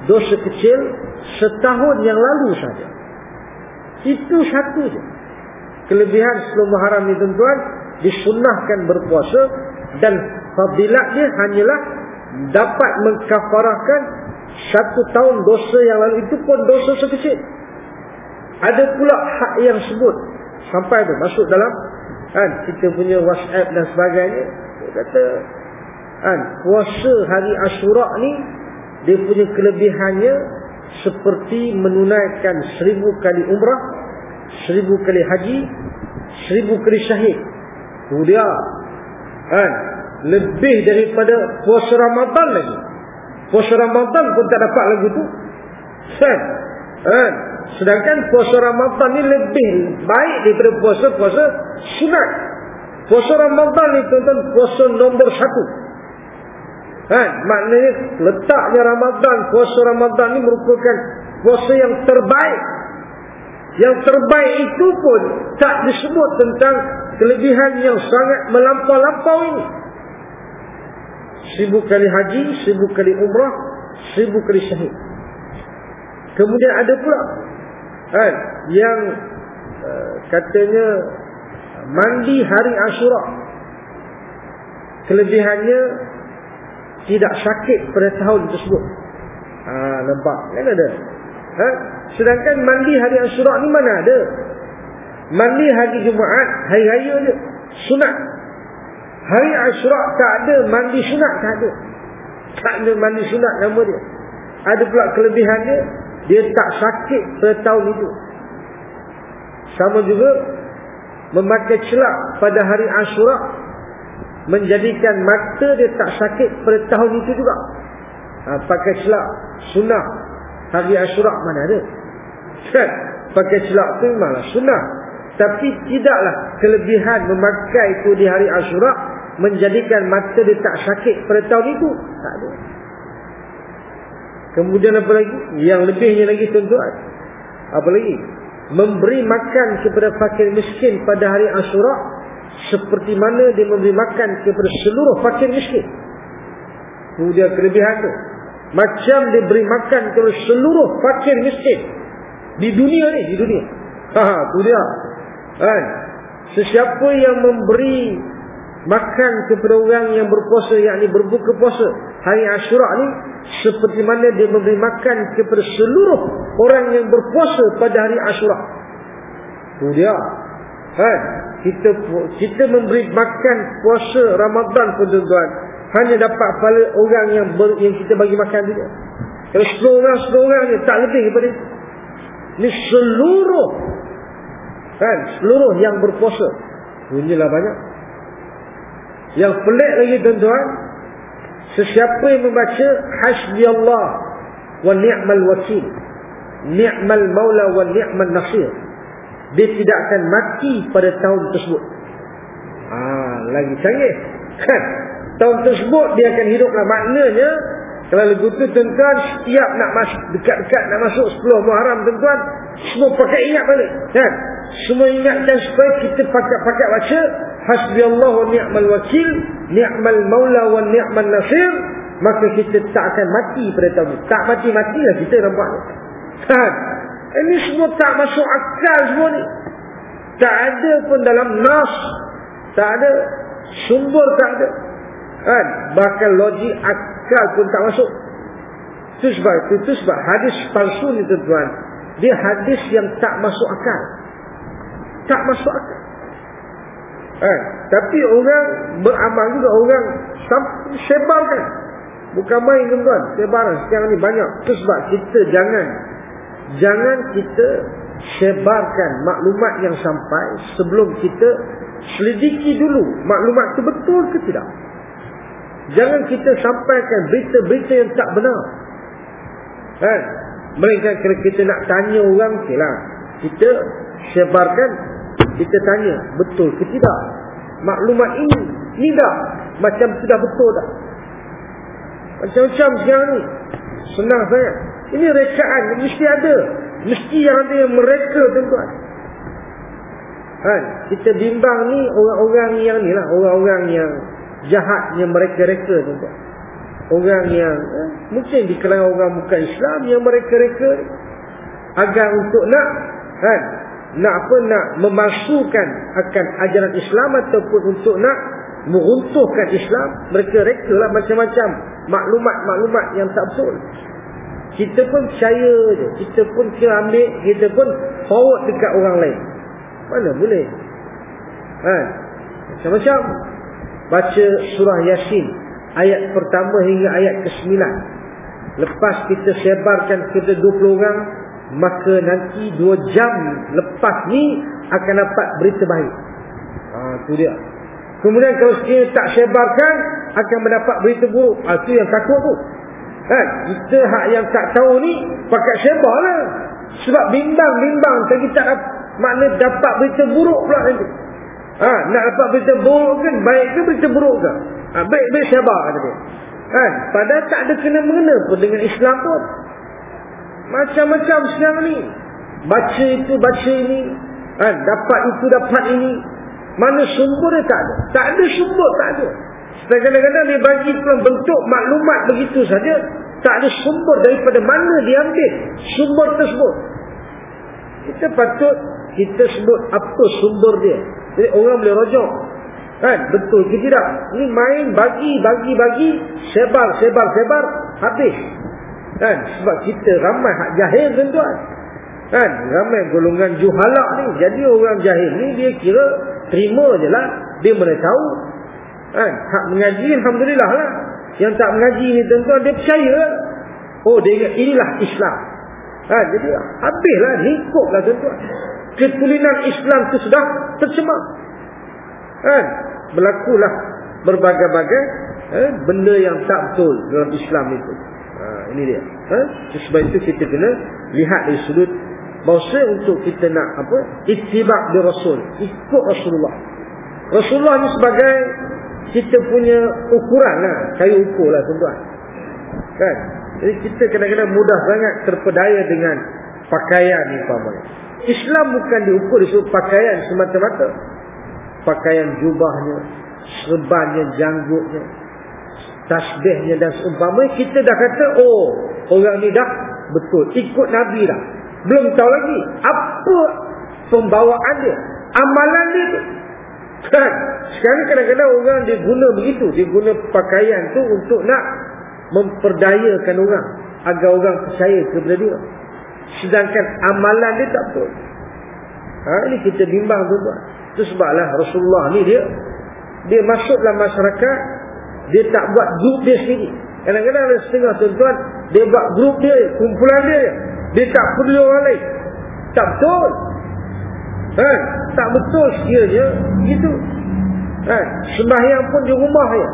dosa kecil setahun yang lalu saja. Itu satu saja. Kelebihan 10 Muharram ni tuan-tuan disunnahkan berpuasa dan fadilatnya hanyalah dapat mengkafarahkan satu tahun dosa yang lalu. Itu pun dosa sekecil. Ada pula hak yang sebut. Sampai tu masuk dalam kan kita punya WhatsApp dan sebagainya. Dia kata kan puasa hari Asyura ni dia punya kelebihannya seperti menunaikan seribu kali umrah seribu kali haji seribu kali syahid. Tu dia. Kan lebih daripada puasa Ramadan lagi. Puasa Ramadan pun tak dapat lagu tu. Kan kan sedangkan puasa Ramadan ni lebih baik daripada puasa-puasa sunat puasa Ramadan ni tuan-tuan puasa nombor satu. Kan maknanya letaknya Ramadan puasa Ramadan ni merupakan puasa yang terbaik. Yang terbaik itu pun tak disebut tentang kelebihan yang sangat melampau-lampau ini seribu kali haji, seribu kali umrah, seribu kali syahid. Kemudian ada pula kan, yang uh, katanya mandi hari Ashura. Kelebihannya tidak sakit pada tahun tersebut. Ha, nampak? Kan ada? Ha? Sedangkan mandi hari Ashura ni mana ada? Mandi hari Jumaat, hari raya je. Sunat. Hari Ashura tak ada mandi sunat tak ada. Tak ada mandi sunat nama dia. Ada pula kelebihannya dia tak sakit pada tahun itu. Sama juga memakai celak pada hari Ashura menjadikan mata dia tak sakit pada tahun itu juga. Ha, pakai celak sunnah hari Ashura mana ada? Kan? Pakai celak tu memanglah sunnah. Tapi tidaklah kelebihan memakai itu di hari Ashura menjadikan mata dia tak sakit pada tahun itu. Tak ada. Kemudian apa lagi? Yang lebihnya lagi tuan-tuan. Apa lagi? Memberi makan kepada fakir miskin pada hari Ashura seperti mana dia memberi makan kepada seluruh fakir miskin. Kemudian kelebihan tu. Macam dia beri makan kepada seluruh fakir miskin. Di dunia ni di dunia. Ha tu dia kan sesiapa yang memberi makan kepada orang yang berpuasa yakni berbuka puasa hari Asyura ni seperti mana dia memberi makan kepada seluruh orang yang berpuasa pada hari Asyura. Tu dia. Kan? Kita kita memberi makan puasa Ramadan pun tuan hanya dapat pahala orang yang ber, yang kita bagi makan dia. Kalau sepuluh orang, sepuluh orang ni tak lebih daripada. Ni seluruh kan, seluruh yang berpuasa. Inilah banyak. Yang pelik lagi tuan-tuan Sesiapa yang membaca Hasbi Allah Wa ni'mal wakil Ni'mal maula wa ni'mal nasir Dia tidak akan mati pada tahun tersebut Ah, Lagi canggih kan? Tahun tersebut dia akan hiduplah Maknanya kalau lagu tu tuan-tuan Setiap nak masuk Dekat-dekat nak masuk 10 Muharram tuan-tuan Semua pakai ingat balik kan? Semua ingatkan supaya kita pakai-pakai baca Hasbi Allah wa ni'mal wakil Ni'mal maula wa ni'mal nasir Maka kita tak akan mati pada tahun ini Tak mati-mati lah kita nampak kan? Ini semua tak masuk akal semua ni Tak ada pun dalam nas Tak ada Sumber tak ada kan? Bahkan logik akal pun tak masuk. Itu sebab itu, itu sebab hadis palsu ni tuan-tuan. Dia hadis yang tak masuk akal. Tak masuk akal. Eh, Tapi orang beramal juga Orang sebarkan. Bukan main tuan-tuan. Sebaran sekarang ni banyak Itu sebab kita jangan Jangan kita sebarkan maklumat yang sampai Sebelum kita selidiki dulu Maklumat itu betul ke tidak Jangan kita sampaikan berita-berita yang tak benar. Kan? Mereka kalau kita nak tanya orang, okay lah. Kita sebarkan, kita tanya, betul ke tidak? Maklumat ini, tidak. Macam sudah betul tak? Macam-macam sekarang ni. Senang saya. Ini rekaan, mesti ada. Mesti yang ada yang mereka tuan-tuan. Kan? Kita bimbang ni orang-orang yang ni lah. Orang-orang yang jahat yang mereka-reka tuan-tuan. Orang yang eh, mungkin di kalangan orang bukan Islam yang mereka-reka agar untuk nak kan nak apa nak memasukkan akan ajaran Islam ataupun untuk nak meruntuhkan Islam mereka rekalah macam-macam maklumat-maklumat yang tak betul kita pun percaya je kita pun kira ambil kita pun forward dekat orang lain mana boleh ha? macam-macam baca surah Yasin ayat pertama hingga ayat ke-9 lepas kita sebarkan kepada 20 orang maka nanti 2 jam lepas ni akan dapat berita baik ha, tu dia Kemudian kalau sekiranya tak sebarkan akan mendapat berita buruk. Ah tu yang takut tu. Kan? Kita hak yang tak tahu ni pakai sebarlah. Sebab bimbang-bimbang tapi tak dapat, makna dapat berita buruk pula nanti. Ha, nak dapat berita buruk kan baik ke berita buruk ke? Ha, baik-baik sebar kata dia. Kan? Padahal tak ada kena-mengena pun dengan Islam pun. Macam-macam sekarang ni. Baca itu, baca ini. Kan? Dapat itu, dapat ini. Mana sumbernya tak ada. Tak ada sumber, tak ada. Kadang-kadang dia bagi bentuk maklumat begitu saja. Tak ada sumber daripada mana dia ambil sumber tersebut. Kita patut kita sebut apa sumber dia. Jadi orang boleh rojok. Kan? Betul ke tidak? Ini main bagi, bagi, bagi. Sebar, sebar, sebar. Habis. Kan? Sebab kita ramai hak jahil tuan-tuan. Kan? Ramai golongan juhalak ni. Jadi orang jahil ni dia kira terima je lah. Dia mana tahu. Kan? Hak mengaji Alhamdulillah lah. Yang tak mengaji ni tuan-tuan dia percaya. Oh dia ingat inilah Islam. Kan? Jadi habislah lingkup lah tuan-tuan. Ketulinan Islam tu sudah tercemar. Kan? Berlakulah berbagai-bagai eh, benda yang tak betul dalam Islam itu. Ha, ini dia. Ha? Sebab itu kita kena lihat dari sudut Bahawa untuk kita nak apa? Itibak di Rasul. Ikut Rasulullah. Rasulullah ni sebagai kita punya ukuran lah. Kayu ukur lah tuan-tuan. Kan? Jadi kita kadang-kadang mudah sangat terpedaya dengan pakaian ni. Pahamnya. Islam bukan diukur di pakaian semata-mata. Pakaian jubahnya, serbannya, janggutnya, tasbihnya dan seumpamanya. Kita dah kata, oh orang ni dah betul. Ikut Nabi dah. Belum tahu lagi apa pembawaan dia, amalan dia tu. Kan? Sekarang kadang-kadang orang dia guna begitu, dia guna pakaian tu untuk nak memperdayakan orang agar orang percaya kepada dia. Sedangkan amalan dia tak betul. Ha, ini kita bimbang tu tuan. Itu sebablah Rasulullah ni dia dia masuk dalam masyarakat dia tak buat grup dia sendiri. Kadang-kadang ada setengah tuan-tuan dia buat grup dia, kumpulan dia. Dia tak perlu orang lain. Tak betul. Ha? Tak betul sekiranya. Gitu. Ha? Sembahyang pun di rumah dia.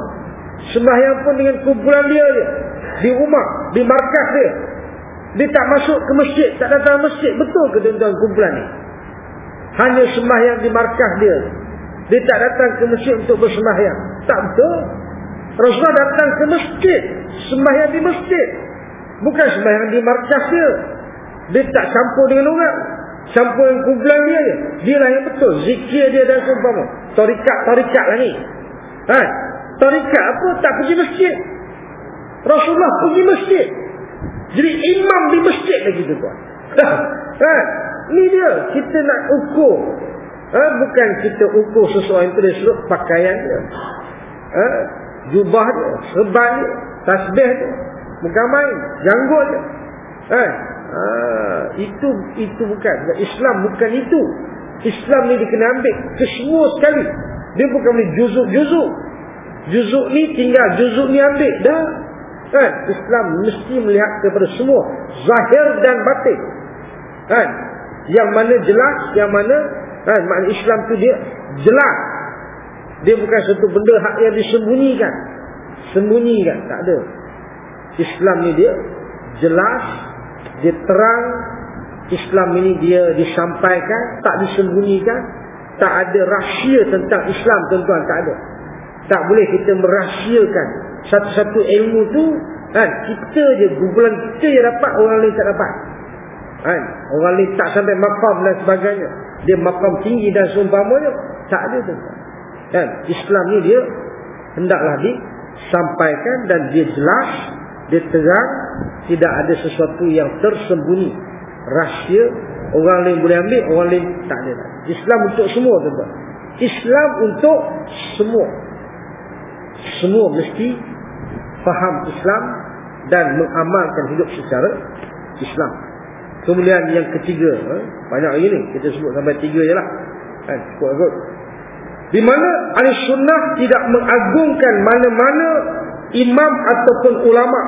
Sembahyang pun dengan kumpulan dia je. Di rumah. Di markas dia. Dia tak masuk ke masjid. Tak datang masjid. Betul ke tuan-tuan kumpulan ni? Hanya sembahyang di markas dia. Dia tak datang ke masjid untuk bersembahyang. Tak betul. Rasulullah datang ke masjid. Sembahyang di masjid. Bukan sembahyang di markas dia. Dia tak campur dengan orang. Campur dengan kumpulan dia je. Dia lah yang betul. Zikir dia dan seumpama. Tarikat-tarikat lah ni. Ha? Tarikat apa? Tak pergi masjid. Rasulullah pergi masjid. Jadi imam di masjid lagi tu tuan. Ha? Ni dia. Kita nak ukur. Ha? Bukan kita ukur sesuatu yang terselut pakaian dia. Ha? Jubah dia. Serban dia. Tasbih dia. Main. Janggut dia. Ha? Ha, itu itu bukan. Islam bukan itu. Islam ni dikena ambil kesemua sekali. Dia bukan ni juzuk-juzuk. Juzuk ni tinggal. Juzuk ni ambil. Dah. Kan? Islam mesti melihat kepada semua. Zahir dan batin. Kan? Yang mana jelas. Yang mana. Kan? Makna Islam tu dia jelas. Dia bukan satu benda hak yang disembunyikan. Sembunyikan. Tak ada. Islam ni dia jelas dia terang Islam ini dia disampaikan tak disembunyikan tak ada rahsia tentang Islam tuan-tuan tak ada tak boleh kita merahsiakan satu-satu ilmu tu kan kita je kumpulan kita yang dapat orang lain tak dapat Kan? Orang lain tak sampai makam dan sebagainya. Dia makam tinggi dan seumpamanya. Tak ada tu. Kan? Islam ni dia hendaklah disampaikan dan dia jelas, dia terang, tidak ada sesuatu yang tersembunyi. Rahsia, orang lain boleh ambil, orang lain tak ada. Islam untuk semua tuan Islam untuk semua. Semua mesti faham Islam dan mengamalkan hidup secara Islam. Kemudian yang ketiga, eh, banyak lagi ni, kita sebut sampai tiga je lah. Kan. Di mana ahli sunnah tidak mengagungkan mana-mana imam ataupun ulama.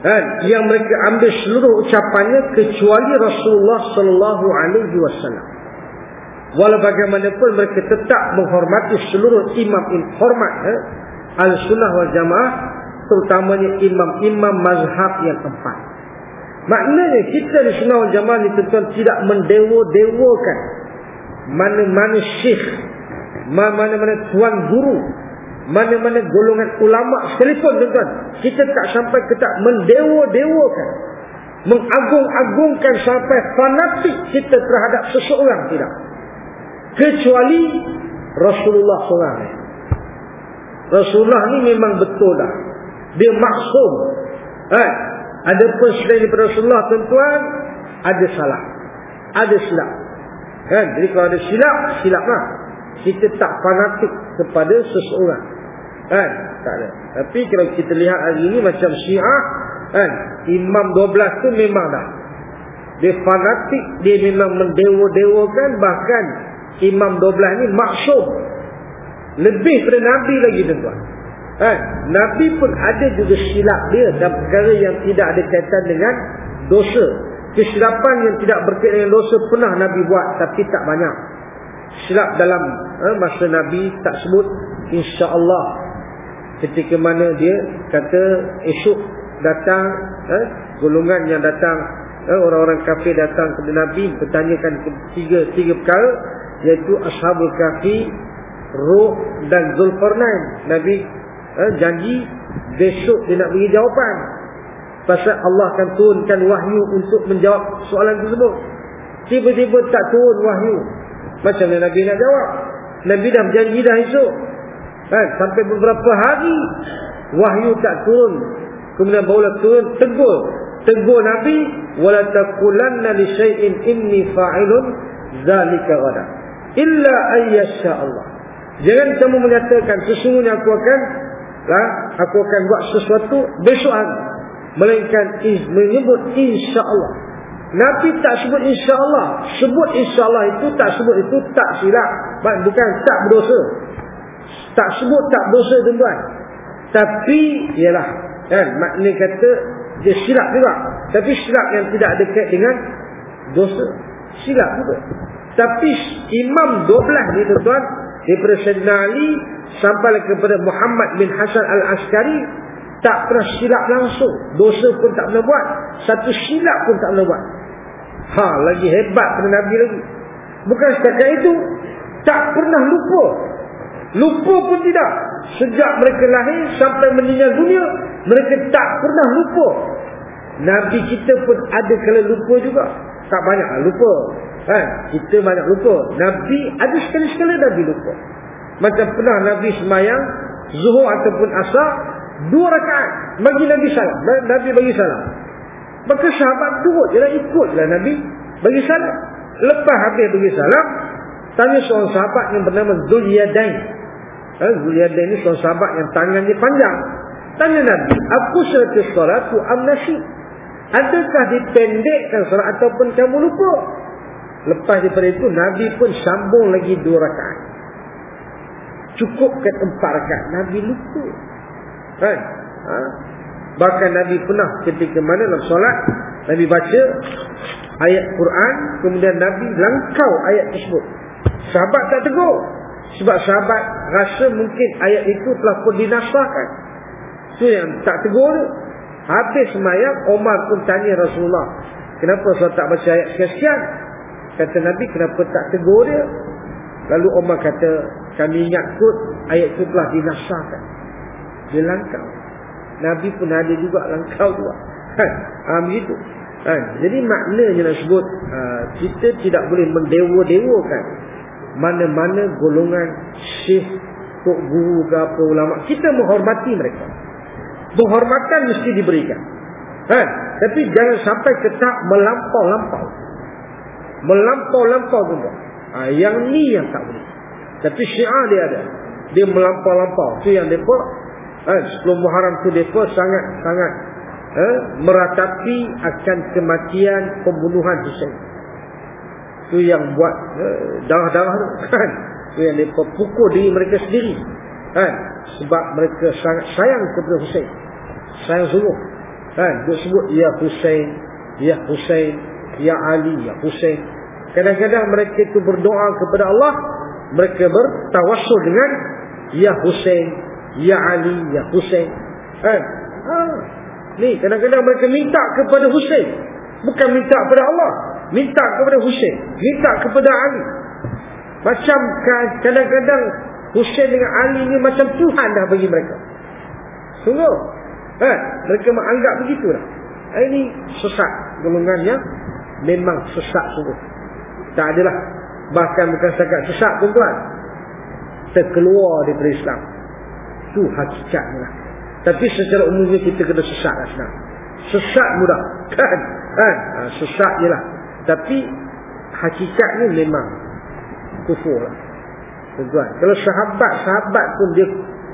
Kan, yang mereka ambil seluruh ucapannya kecuali Rasulullah sallallahu alaihi wasallam. Walau bagaimanapun mereka tetap menghormati seluruh imam in hormat eh, al-sunnah wal jamaah terutamanya imam-imam mazhab yang empat. Maknanya kita di sunnah wal jamaah ni tuan tidak mendewa-dewakan mana-mana syekh, mana-mana tuan guru, mana-mana golongan ulama sekalipun tuan Kita tak sampai kita mendewa-dewakan, mengagung-agungkan sampai fanatik kita terhadap seseorang tidak. Kecuali Rasulullah SAW. Rasulullah ni memang betul dah. Dia maksum. Kan? Ada pun selain daripada Rasulullah tuan-tuan. Ada salah. Ada silap. Kan? Jadi kalau ada silap, silap lah. Kita tak fanatik kepada seseorang. Kan? Tak ada. Tapi kalau kita lihat hari ini macam syiah. Kan? Imam 12 tu memang dah. Dia fanatik. Dia memang mendewa-dewakan. Bahkan Imam 12 ni maksum. Lebih daripada Nabi lagi tuan-tuan. Eh, Nabi pun ada juga silap dia dalam perkara yang tidak ada kaitan dengan dosa. Kesilapan yang tidak berkaitan dengan dosa pernah Nabi buat tapi tak banyak. Silap dalam eh, masa Nabi tak sebut insya-Allah. Ketika mana dia kata esok datang eh, golongan yang datang eh, orang-orang kafir datang kepada Nabi bertanyakan tiga tiga perkara iaitu ashabul kafir Ruh dan Zulkarnain. Nabi eh, janji besok dia nak beri jawapan. Pasal Allah akan turunkan wahyu untuk menjawab soalan tersebut. Tiba-tiba tak turun wahyu. Macam mana Nabi nak jawab? Nabi dah berjanji dah esok. Kan? sampai beberapa hari wahyu tak turun. Kemudian barulah turun tegur. Tegur Nabi wala taqulanna li syai'in inni fa'ilun zalika ghada illa ayyasha Allah Jangan kamu menyatakan sesungguhnya aku akan lah, aku akan buat sesuatu besok hari. Melainkan menyebut insya-Allah. Nabi tak sebut insya-Allah. Sebut insya-Allah itu tak sebut itu tak silap. Bukan tak berdosa. Tak sebut tak berdosa tuan-tuan. Tapi ialah kan makna kata dia silap juga. Tapi silap yang tidak ada kait dengan dosa. Silap juga. Tapi imam 12 ni tuan-tuan daripada Sayyidina Ali sampai kepada Muhammad bin Hasan al-Askari tak pernah silap langsung. Dosa pun tak pernah buat satu silap pun tak pernah buat. Ha lagi hebat pada Nabi lagi. Bukan setakat itu tak pernah lupa. Lupa pun tidak. Sejak mereka lahir sampai meninggal dunia mereka tak pernah lupa. Nabi kita pun ada kala lupa juga. Tak banyak lupa Kan? Kita banyak lupa. Nabi ada sekali-sekala Nabi lupa. Macam pernah Nabi semayang. Zuhur ataupun asar. Dua rakaat. Bagi Nabi salam. Nabi bagi salam. Maka sahabat turut. Dia ikutlah Nabi. Bagi salam. Lepas habis bagi salam. Tanya seorang sahabat yang bernama Zuliyadain. Ha? Zuliyadain ni seorang sahabat yang tangannya panjang. Tanya Nabi. Aku serta salatu amnasi. Adakah dipendekkan salat ataupun kamu lupa? Lepas daripada itu Nabi pun sambung lagi dua rakaat. Cukupkan empat rakaat. Nabi lupa. Kan? Ha? Bahkan Nabi pernah ketika mana dalam solat Nabi baca ayat Quran kemudian Nabi langkau ayat tersebut. Sahabat tak tegur. Sebab sahabat rasa mungkin ayat itu telah pun dinasahkan. Itu yang tak tegur. Habis semayang Omar pun tanya Rasulullah. Kenapa saya tak baca ayat sekian-sekian? Kata Nabi kenapa tak tegur dia Lalu Umar kata Kami ingat kot ayat itu telah dinasahkan Dia langkau Nabi pun ada juga langkau juga ha, begitu Kan? Jadi maknanya nak sebut uh, kita tidak boleh mendewa-dewakan mana-mana golongan syekh, tok guru ke apa ulama. Kita menghormati mereka. Penghormatan mesti diberikan. Kan? Tapi jangan sampai ketak melampau-lampau. Melampau-lampau tu. Ha, yang ni yang tak boleh. Tapi syiah dia ada. Dia melampau-lampau. Itu yang mereka. Eh, sebelum Muharram tu mereka sangat-sangat eh, meratapi akan kematian pembunuhan Hussein. Itu yang buat eh, darah-darah tu. Kan? Itu yang mereka pukul diri mereka sendiri. Kan? Sebab mereka sangat sayang kepada Hussein. Sayang sungguh. Kan? Dia sebut, Ya Hussein, Ya Hussein, Ya Ali, Ya Hussein. Kadang-kadang mereka itu berdoa kepada Allah. Mereka bertawassul dengan Ya Hussein, Ya Ali, Ya Hussein. Kan? Ha. Ni kadang-kadang mereka minta kepada Hussein. Bukan minta kepada Allah. Minta kepada Hussein. Minta kepada Ali. Macam kadang-kadang Hussein dengan Ali ni macam Tuhan dah bagi mereka. Sungguh. Ha? Mereka menganggap begitulah. Ini sesat golongannya. Memang sesat sungguh. Tak adalah. Bahkan bukan setakat sesat tuan-tuan. Terkeluar daripada Islam. Itu hakikatnya. Tapi secara umumnya kita kena sesat lah senang. Sesat mudah. Kan? kan? Ha, sesat je lah. Tapi hakikatnya memang kufur lah. Tuan-tuan. Kalau sahabat-sahabat pun dia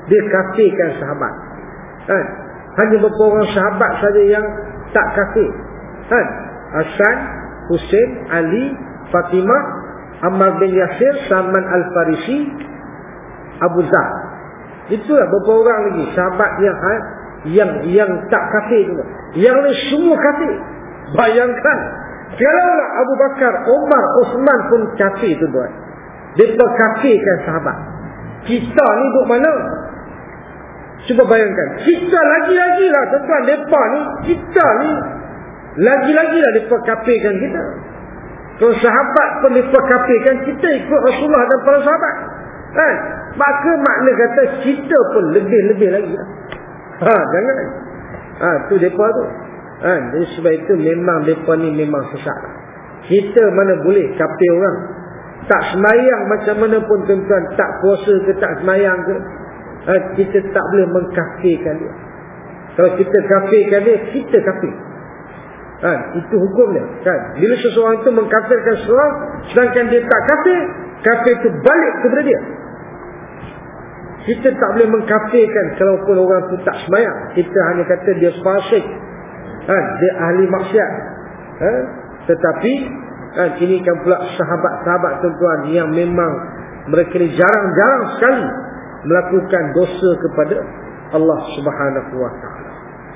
dia kafirkan sahabat. Kan? Hanya beberapa orang sahabat saja yang tak kafir. Kan? Hasan, Hussein, Ali, Fatimah, Ammar bin Yasir, Salman Al-Farisi, Abu Zah. Itulah beberapa orang lagi sahabat yang ha, yang yang tak kafir tu. Yang lain semua kafir. Bayangkan kalaulah Abu Bakar, Umar, Osman pun kafir tu buat. Depa kafirkan sahabat. Kita ni duk mana? Cuba bayangkan. Kita lagi-lagi lah tuan-tuan depa ni, kita ni lagi-lagi lah depa kafirkan kita. Kalau sahabat pun depa kafirkan kita ikut Rasulullah dan para sahabat. Kan? Maka makna kata kita pun lebih-lebih lagi. Ha, jangan. Ha, tu depa tu. Ha, jadi sebab itu memang depa ni memang sesat. Kita mana boleh kafir orang. Tak semayang macam mana pun tuan-tuan. Tak puasa ke tak semayang ke. Ha, kita tak boleh mengkafirkan dia. Kalau kita kafirkan dia, kita kafir. Ha, itu hukumnya. Kan? Bila seseorang itu mengkafirkan seseorang, sedangkan dia tak kafir, kafir itu balik kepada dia. Kita tak boleh mengkafirkan kalaupun orang itu tak semayang. Kita hanya kata dia fasik. Ha, dia ahli maksiat. Ha? Tetapi, ha, ini kan pula sahabat-sahabat tuan-tuan yang memang mereka ni jarang-jarang sekali melakukan dosa kepada Allah subhanahu wa ta'ala.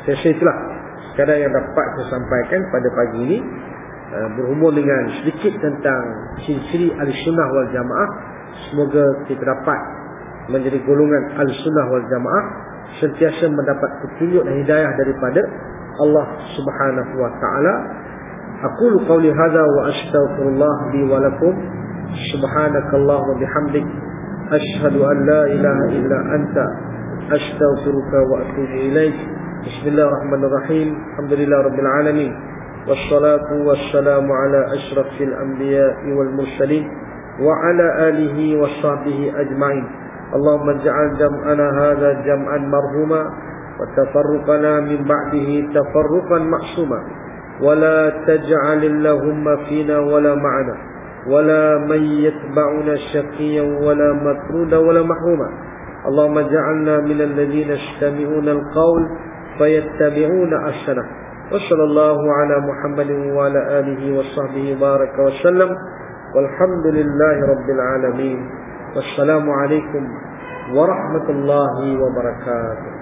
Saya itulah sekadar yang dapat saya sampaikan pada pagi ini. Uh, berhubung dengan sedikit tentang ciri-ciri al-sunnah wal jamaah. Semoga kita dapat menjadi golongan al-sunnah wal jamaah. Sentiasa mendapat petunjuk dan hidayah daripada Allah subhanahu wa ta'ala. Aku qawli hadha wa astaghfirullah bi wa lakum. Subhanakallah wa bihamdik. Ashhadu an la ilaha illa anta. Astaghfiruka wa atubu. بسم الله الرحمن الرحيم. الحمد لله رب العالمين. والصلاة والسلام على أشرف الأنبياء والمرسلين وعلى آله وصحبه أجمعين. اللهم اجعل جمعنا هذا جمعا مرهما وتفرقنا من بعده تفرقا معصوما. ولا تجعل اللهم فينا ولا معنا. ولا من يتبعنا شقيا ولا مكرونا ولا محروما. اللهم اجعلنا من الذين يستمعون القول فيتبعون أحسنه وصلى الله على محمد وعلى آله وصحبه بارك وسلم. والحمد لله رب العالمين. والسلام عليكم ورحمة الله وبركاته.